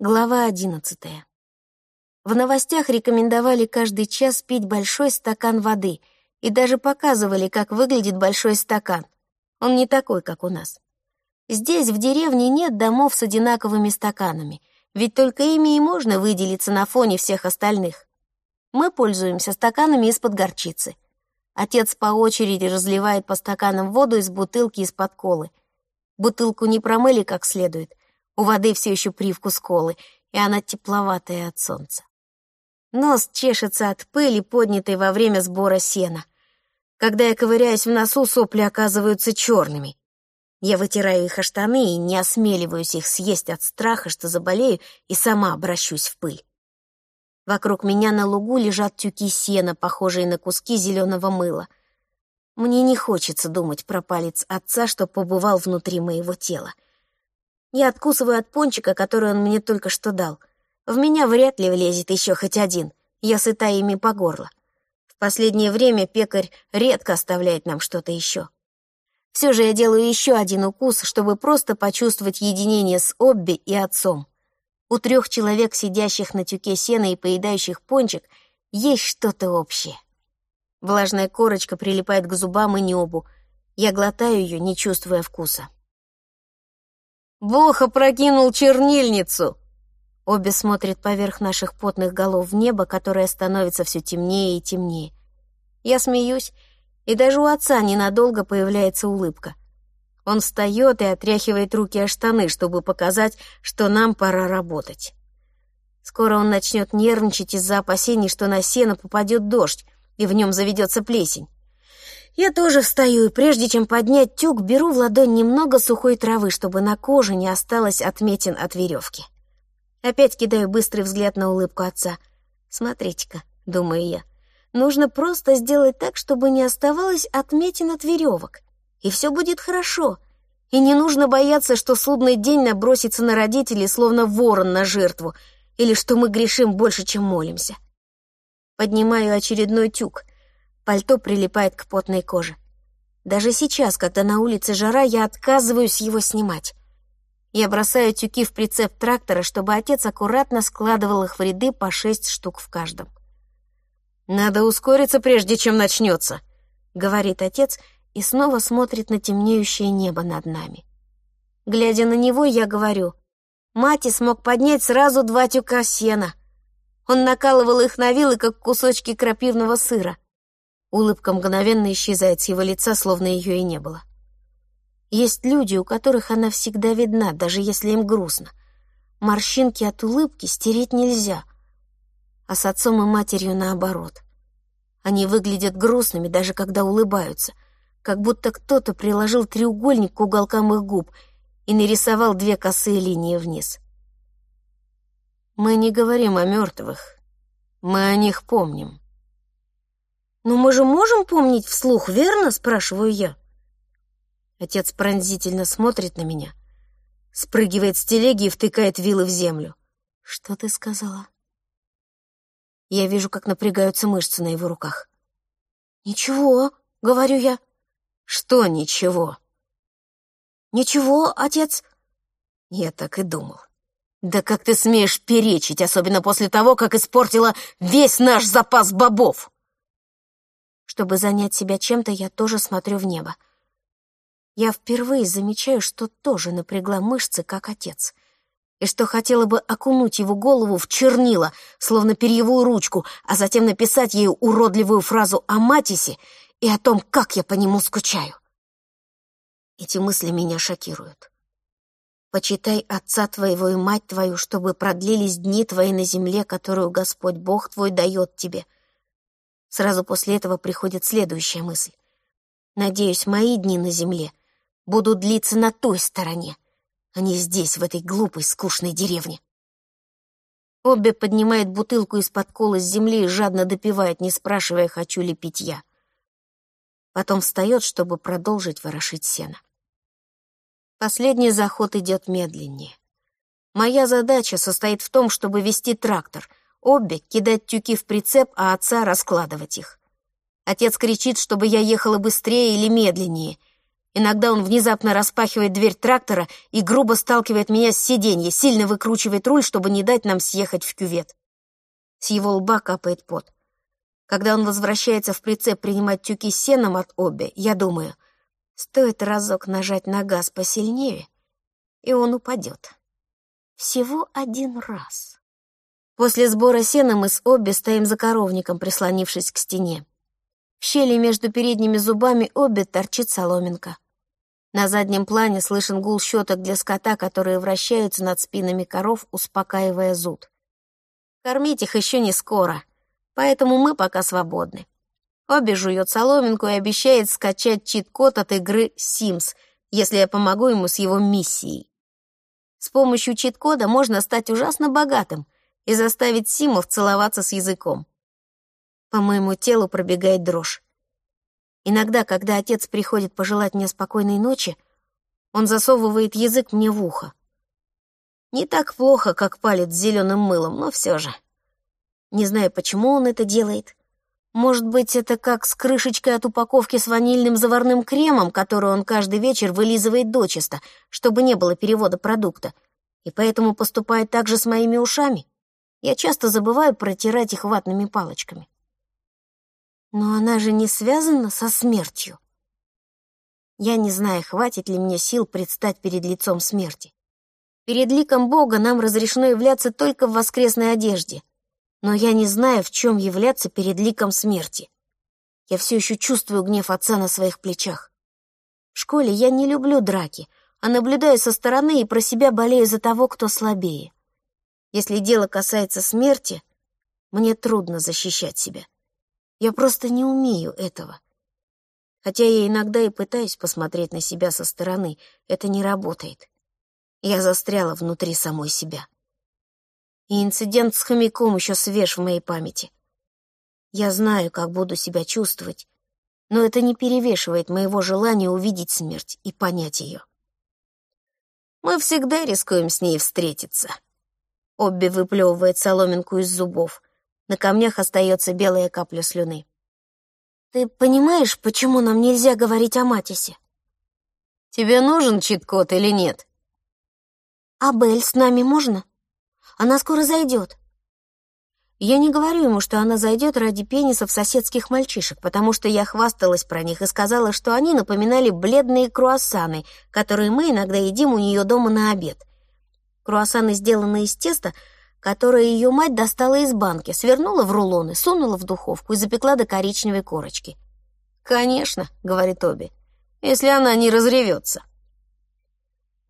Глава одиннадцатая. В новостях рекомендовали каждый час пить большой стакан воды и даже показывали, как выглядит большой стакан. Он не такой, как у нас. Здесь, в деревне, нет домов с одинаковыми стаканами, ведь только ими и можно выделиться на фоне всех остальных. Мы пользуемся стаканами из-под горчицы. Отец по очереди разливает по стаканам воду из бутылки из-под колы. Бутылку не промыли как следует, у воды все еще привкус колы, и она тепловатая от солнца. Нос чешется от пыли, поднятой во время сбора сена. Когда я ковыряюсь в носу, сопли оказываются черными. Я вытираю их о штаны и не осмеливаюсь их съесть от страха, что заболею и сама обращусь в пыль. Вокруг меня на лугу лежат тюки сена, похожие на куски зеленого мыла. Мне не хочется думать про палец отца, что побывал внутри моего тела. Я откусываю от пончика, который он мне только что дал. В меня вряд ли влезет еще хоть один. Я сыта ими по горло. В последнее время пекарь редко оставляет нам что-то еще. Все же я делаю еще один укус, чтобы просто почувствовать единение с Обби и отцом. У трех человек, сидящих на тюке сена и поедающих пончик, есть что-то общее. Влажная корочка прилипает к зубам и небу. Я глотаю ее, не чувствуя вкуса. Бог опрокинул чернильницу!» Обе смотрят поверх наших потных голов в небо, которое становится все темнее и темнее. Я смеюсь, и даже у отца ненадолго появляется улыбка. Он встает и отряхивает руки о штаны, чтобы показать, что нам пора работать. Скоро он начнет нервничать из-за опасений, что на сено попадет дождь, и в нем заведется плесень. Я тоже встаю, и прежде чем поднять тюк, беру в ладонь немного сухой травы, чтобы на коже не осталось отметин от веревки. Опять кидаю быстрый взгляд на улыбку отца. «Смотрите-ка», — думаю я, — «нужно просто сделать так, чтобы не оставалось отметин от веревок, и все будет хорошо, и не нужно бояться, что судный день набросится на родителей, словно ворон на жертву, или что мы грешим больше, чем молимся». Поднимаю очередной тюк — Пальто прилипает к потной коже. Даже сейчас, когда на улице жара, я отказываюсь его снимать. Я бросаю тюки в прицеп трактора, чтобы отец аккуратно складывал их в ряды по шесть штук в каждом. «Надо ускориться, прежде чем начнется», — говорит отец и снова смотрит на темнеющее небо над нами. Глядя на него, я говорю, Мати смог поднять сразу два тюка сена. Он накалывал их на вилы, как кусочки крапивного сыра. Улыбка мгновенно исчезает с его лица, словно ее и не было. Есть люди, у которых она всегда видна, даже если им грустно. Морщинки от улыбки стереть нельзя, а с отцом и матерью наоборот. Они выглядят грустными, даже когда улыбаются, как будто кто-то приложил треугольник к уголкам их губ и нарисовал две косые линии вниз. Мы не говорим о мертвых, мы о них помним. «Но мы же можем помнить вслух, верно?» — спрашиваю я. Отец пронзительно смотрит на меня, спрыгивает с телеги и втыкает вилы в землю. «Что ты сказала?» Я вижу, как напрягаются мышцы на его руках. «Ничего», — говорю я. «Что ничего?» «Ничего, отец». Я так и думал. «Да как ты смеешь перечить, особенно после того, как испортила весь наш запас бобов?» Чтобы занять себя чем-то, я тоже смотрю в небо. Я впервые замечаю, что тоже напрягла мышцы, как отец, и что хотела бы окунуть его голову в чернила, словно перьевую ручку, а затем написать ей уродливую фразу о Матисе и о том, как я по нему скучаю. Эти мысли меня шокируют. Почитай отца твоего и мать твою, чтобы продлились дни твои на земле, которую Господь Бог твой дает тебе — Сразу после этого приходит следующая мысль. Надеюсь, мои дни на земле будут длиться на той стороне, а не здесь, в этой глупой, скучной деревне. Обе поднимает бутылку из-под кола с земли и жадно допивает, не спрашивая, хочу ли пить я. Потом встает, чтобы продолжить ворошить сено. Последний заход идет медленнее. Моя задача состоит в том, чтобы вести трактор, Обе кидать тюки в прицеп, а отца раскладывать их. Отец кричит, чтобы я ехала быстрее или медленнее. Иногда он внезапно распахивает дверь трактора и грубо сталкивает меня с сиденья, сильно выкручивает руль, чтобы не дать нам съехать в кювет. С его лба капает пот. Когда он возвращается в прицеп принимать тюки с сеном от Обби, я думаю, стоит разок нажать на газ посильнее, и он упадет. Всего один раз. После сбора сена мы с Обби стоим за коровником, прислонившись к стене. В щели между передними зубами Обби торчит соломинка. На заднем плане слышен гул щеток для скота, которые вращаются над спинами коров, успокаивая зуд. Кормить их еще не скоро, поэтому мы пока свободны. Обе жует соломинку и обещает скачать чит-код от игры Sims, если я помогу ему с его миссией. С помощью чит-кода можно стать ужасно богатым и заставить Симов целоваться с языком. По моему телу пробегает дрожь. Иногда, когда отец приходит пожелать мне спокойной ночи, он засовывает язык мне в ухо. Не так плохо, как палец с зеленым мылом, но все же. Не знаю, почему он это делает. Может быть, это как с крышечкой от упаковки с ванильным заварным кремом, который он каждый вечер вылизывает дочисто, чтобы не было перевода продукта, и поэтому поступает так же с моими ушами. Я часто забываю протирать их ватными палочками. Но она же не связана со смертью. Я не знаю, хватит ли мне сил предстать перед лицом смерти. Перед ликом Бога нам разрешено являться только в воскресной одежде — но я не знаю, в чем являться перед ликом смерти. Я все еще чувствую гнев отца на своих плечах. В школе я не люблю драки, а наблюдаю со стороны и про себя болею за того, кто слабее. Если дело касается смерти, мне трудно защищать себя. Я просто не умею этого. Хотя я иногда и пытаюсь посмотреть на себя со стороны, это не работает. Я застряла внутри самой себя и инцидент с хомяком еще свеж в моей памяти. Я знаю, как буду себя чувствовать, но это не перевешивает моего желания увидеть смерть и понять ее. Мы всегда рискуем с ней встретиться. Обби выплевывает соломинку из зубов. На камнях остается белая капля слюны. Ты понимаешь, почему нам нельзя говорить о Матисе? Тебе нужен чит-код или нет? А Белль с нами можно? Она скоро зайдет. Я не говорю ему, что она зайдет ради пенисов соседских мальчишек, потому что я хвасталась про них и сказала, что они напоминали бледные круассаны, которые мы иногда едим у нее дома на обед. Круассаны сделаны из теста, которое ее мать достала из банки, свернула в рулоны, сунула в духовку и запекла до коричневой корочки. «Конечно», — говорит Оби, — «если она не разревется».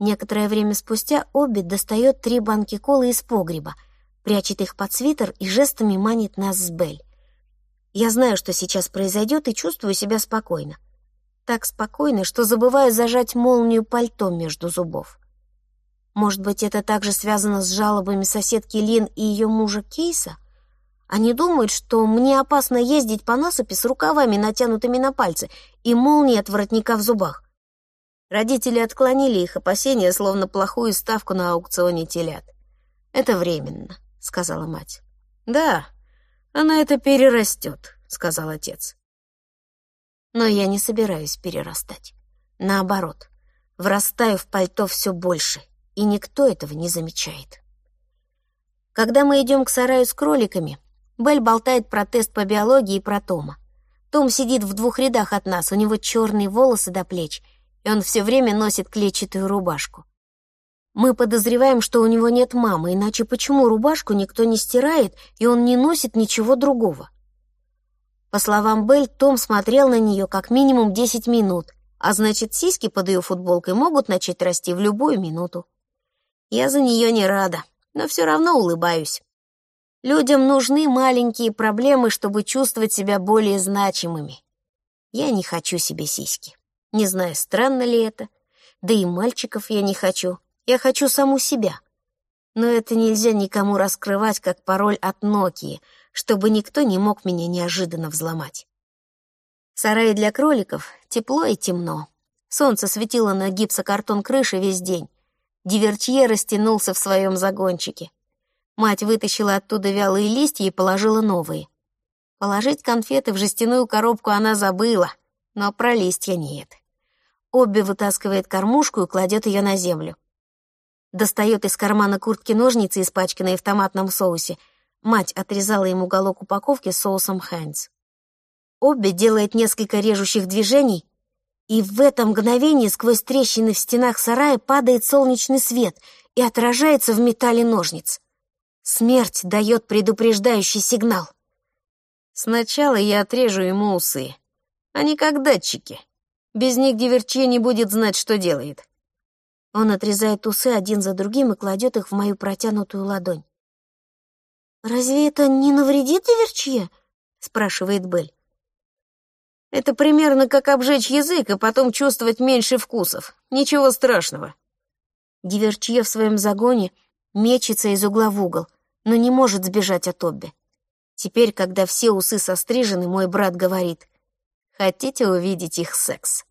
Некоторое время спустя Обби достает три банки колы из погреба, прячет их под свитер и жестами манит нас с Бель. Я знаю, что сейчас произойдет, и чувствую себя спокойно. Так спокойно, что забываю зажать молнию пальто между зубов. Может быть, это также связано с жалобами соседки Лин и ее мужа Кейса? Они думают, что мне опасно ездить по насыпи с рукавами, натянутыми на пальцы, и молнией от воротника в зубах. Родители отклонили их опасения, словно плохую ставку на аукционе телят. «Это временно», — сказала мать. «Да, она это перерастет», — сказал отец. Но я не собираюсь перерастать. Наоборот, врастаю в пальто все больше, и никто этого не замечает. Когда мы идем к сараю с кроликами, Белль болтает про тест по биологии и про Тома. Том сидит в двух рядах от нас, у него черные волосы до плеч — и он все время носит клетчатую рубашку. Мы подозреваем, что у него нет мамы, иначе почему рубашку никто не стирает, и он не носит ничего другого? По словам Белль, Том смотрел на нее как минимум 10 минут, а значит, сиськи под ее футболкой могут начать расти в любую минуту. Я за нее не рада, но все равно улыбаюсь. Людям нужны маленькие проблемы, чтобы чувствовать себя более значимыми. Я не хочу себе сиськи. Не знаю, странно ли это. Да и мальчиков я не хочу. Я хочу саму себя. Но это нельзя никому раскрывать как пароль от Нокии, чтобы никто не мог меня неожиданно взломать. В сарае для кроликов тепло и темно. Солнце светило на гипсокартон крыши весь день. Дивертье растянулся в своем загончике. Мать вытащила оттуда вялые листья и положила новые. Положить конфеты в жестяную коробку она забыла — но про листья нет. Обби вытаскивает кормушку и кладет ее на землю. Достает из кармана куртки ножницы, испачканные в томатном соусе. Мать отрезала ему уголок упаковки соусом Хайнц. Обби делает несколько режущих движений, и в это мгновение сквозь трещины в стенах сарая падает солнечный свет и отражается в металле ножниц. Смерть дает предупреждающий сигнал. Сначала я отрежу ему усы. Они как датчики. Без них Диверчье не будет знать, что делает. Он отрезает усы один за другим и кладет их в мою протянутую ладонь. «Разве это не навредит Диверчье?» — спрашивает Белль. «Это примерно как обжечь язык и потом чувствовать меньше вкусов. Ничего страшного». Диверчье в своем загоне мечется из угла в угол, но не может сбежать от Обби. Теперь, когда все усы сострижены, мой брат говорит, «Хотите увидеть их секс?»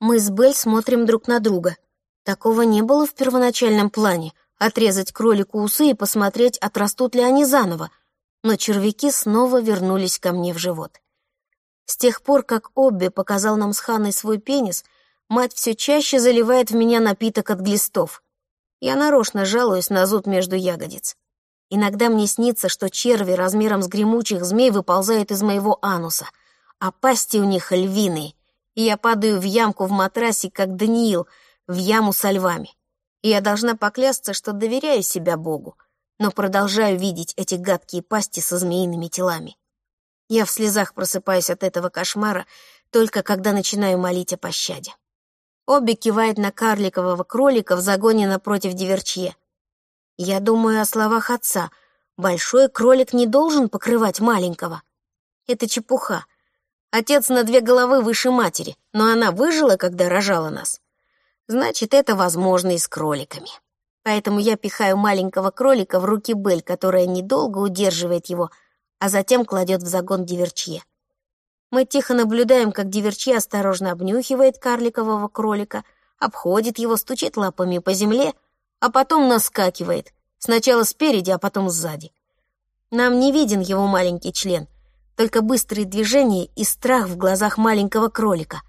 Мы с Белль смотрим друг на друга. Такого не было в первоначальном плане — отрезать кролику усы и посмотреть, отрастут ли они заново. Но червяки снова вернулись ко мне в живот. С тех пор, как Обби показал нам с Ханой свой пенис, мать все чаще заливает в меня напиток от глистов. Я нарочно жалуюсь на зуд между ягодиц. Иногда мне снится, что черви размером с гремучих змей выползают из моего ануса, а пасти у них львиные — и я падаю в ямку в матрасе, как Даниил, в яму со львами. Я должна поклясться, что доверяю себя Богу, но продолжаю видеть эти гадкие пасти со змеиными телами. Я в слезах просыпаюсь от этого кошмара, только когда начинаю молить о пощаде. Обе кивает на карликового кролика в загоне напротив диверчье. Я думаю о словах отца. Большой кролик не должен покрывать маленького. Это чепуха. Отец на две головы выше матери, но она выжила, когда рожала нас. Значит, это возможно и с кроликами. Поэтому я пихаю маленького кролика в руки Бель, которая недолго удерживает его, а затем кладет в загон диверчье. Мы тихо наблюдаем, как диверчье осторожно обнюхивает карликового кролика, обходит его, стучит лапами по земле, а потом наскакивает, сначала спереди, а потом сзади. Нам не виден его маленький член, только быстрые движения и страх в глазах маленького кролика.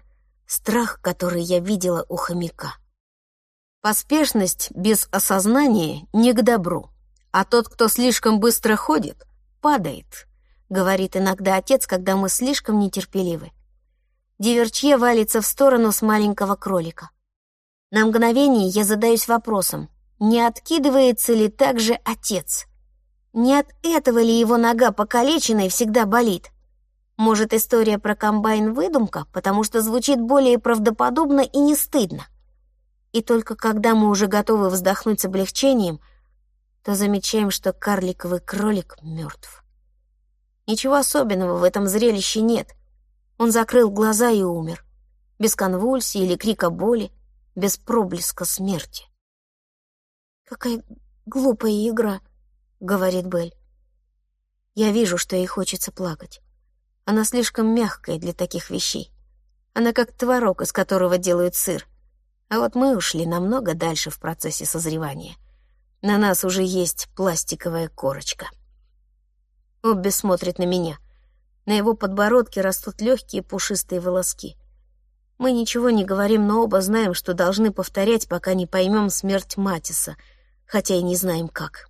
Страх, который я видела у хомяка. Поспешность без осознания не к добру, а тот, кто слишком быстро ходит, падает, говорит иногда отец, когда мы слишком нетерпеливы. Диверчье валится в сторону с маленького кролика. На мгновение я задаюсь вопросом, не откидывается ли также отец — не от этого ли его нога покалеченная всегда болит? Может, история про комбайн выдумка, потому что звучит более правдоподобно и не стыдно. И только когда мы уже готовы вздохнуть с облегчением, то замечаем, что карликовый кролик мертв. Ничего особенного в этом зрелище нет. Он закрыл глаза и умер. Без конвульсий или крика боли, без проблеска смерти. Какая глупая игра —— говорит Белль. Я вижу, что ей хочется плакать. Она слишком мягкая для таких вещей. Она как творог, из которого делают сыр. А вот мы ушли намного дальше в процессе созревания. На нас уже есть пластиковая корочка. Обби смотрит на меня. На его подбородке растут легкие пушистые волоски. Мы ничего не говорим, но оба знаем, что должны повторять, пока не поймем смерть Матиса, хотя и не знаем как.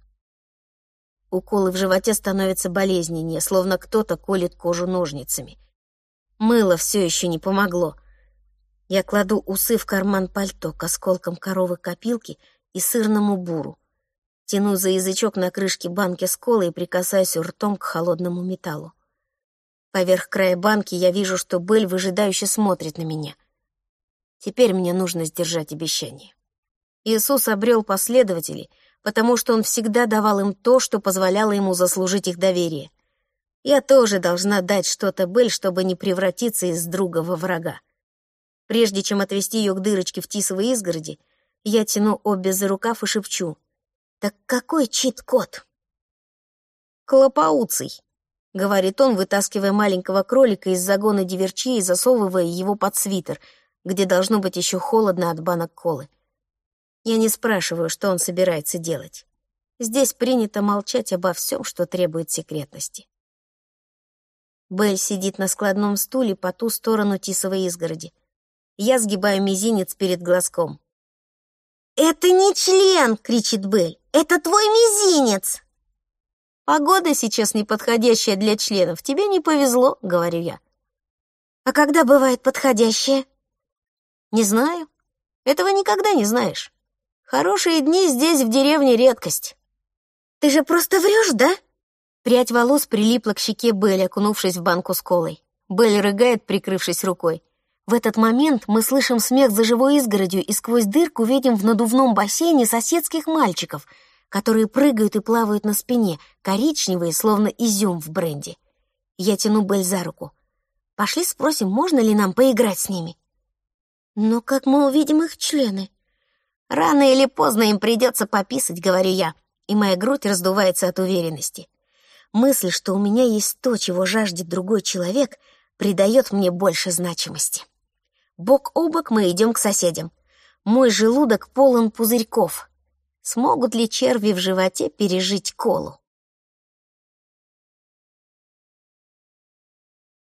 Уколы в животе становятся болезненнее, словно кто-то колет кожу ножницами. Мыло все еще не помогло. Я кладу усы в карман пальто к осколкам коровы копилки и сырному буру. Тяну за язычок на крышке банки с колой и прикасаюсь ртом к холодному металлу. Поверх края банки я вижу, что Белль выжидающе смотрит на меня. Теперь мне нужно сдержать обещание. Иисус обрел последователей — потому что он всегда давал им то, что позволяло ему заслужить их доверие. Я тоже должна дать что-то Бель, чтобы не превратиться из друга во врага. Прежде чем отвести ее к дырочке в тисовой изгороди, я тяну обе за рукав и шепчу. «Так какой чит-код?» «Клопауций», — говорит он, вытаскивая маленького кролика из загона диверчи и засовывая его под свитер, где должно быть еще холодно от банок колы. Я не спрашиваю, что он собирается делать. Здесь принято молчать обо всем, что требует секретности. Белль сидит на складном стуле по ту сторону тисовой изгороди. Я сгибаю мизинец перед глазком. «Это не член!» — кричит Белль. «Это твой мизинец!» «Погода сейчас неподходящая для членов. Тебе не повезло», — говорю я. «А когда бывает подходящая?» «Не знаю. Этого никогда не знаешь. Хорошие дни здесь, в деревне, редкость». «Ты же просто врешь, да?» Прядь волос прилипла к щеке Белли, окунувшись в банку с колой. Белль рыгает, прикрывшись рукой. В этот момент мы слышим смех за живой изгородью и сквозь дырку видим в надувном бассейне соседских мальчиков, которые прыгают и плавают на спине, коричневые, словно изюм в бренде. Я тяну Белль за руку. «Пошли спросим, можно ли нам поиграть с ними?» «Но как мы увидим их члены?» «Рано или поздно им придется пописать», — говорю я, и моя грудь раздувается от уверенности. Мысль, что у меня есть то, чего жаждет другой человек, придает мне больше значимости. Бок о бок мы идем к соседям. Мой желудок полон пузырьков. Смогут ли черви в животе пережить колу?